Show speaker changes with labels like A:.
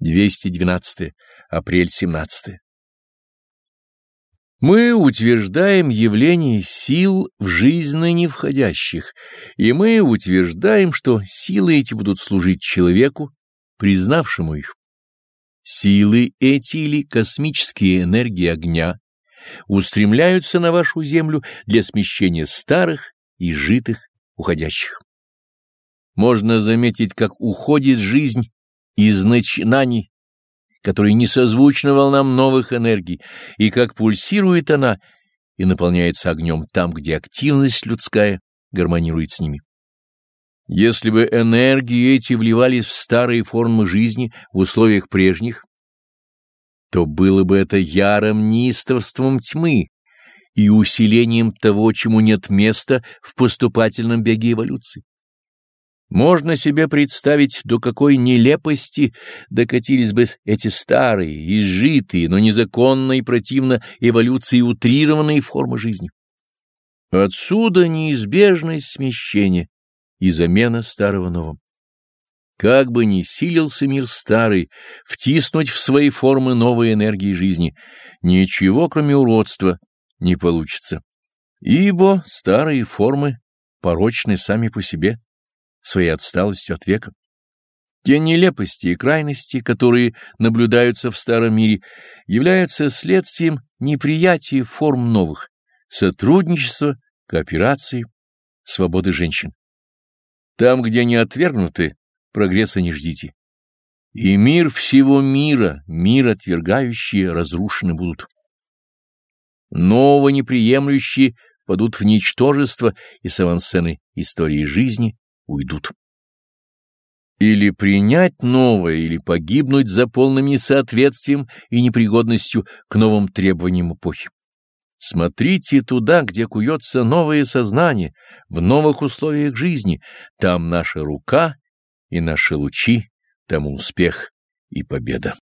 A: 212. Апрель 17. Мы утверждаем явление сил в жизнь ныне входящих, и мы утверждаем, что силы эти будут служить человеку, признавшему их. Силы эти или космические энергии огня устремляются на вашу землю для смещения старых и житых уходящих. Можно заметить, как уходит жизнь из начинаний, которые не созвучны волнам новых энергий, и как пульсирует она и наполняется огнем там, где активность людская гармонирует с ними. Если бы энергии эти вливались в старые формы жизни в условиях прежних, то было бы это ярым неистовством тьмы и усилением того, чему нет места в поступательном беге эволюции. Можно себе представить, до какой нелепости докатились бы эти старые, изжитые, но незаконно и противно эволюции утрированные формы жизни. Отсюда неизбежность смещения и замена старого новым. Как бы ни силился мир старый, втиснуть в свои формы новые энергии жизни, ничего, кроме уродства, не получится. Ибо старые формы порочны сами по себе своей отсталостью от века. Те нелепости и крайности, которые наблюдаются в старом мире, являются следствием неприятия форм новых, сотрудничества, кооперации, свободы женщин. Там, где они отвергнуты, прогресса не ждите. И мир всего мира, мир отвергающие, разрушены будут. Нового неприемлющие впадут в ничтожество и с авансцены истории жизни уйдут. Или принять новое, или погибнуть за полным несоответствием и непригодностью к новым требованиям эпохи. Смотрите туда, где куется новое сознание, в новых условиях жизни. Там наша рука и наши лучи, там успех и победа.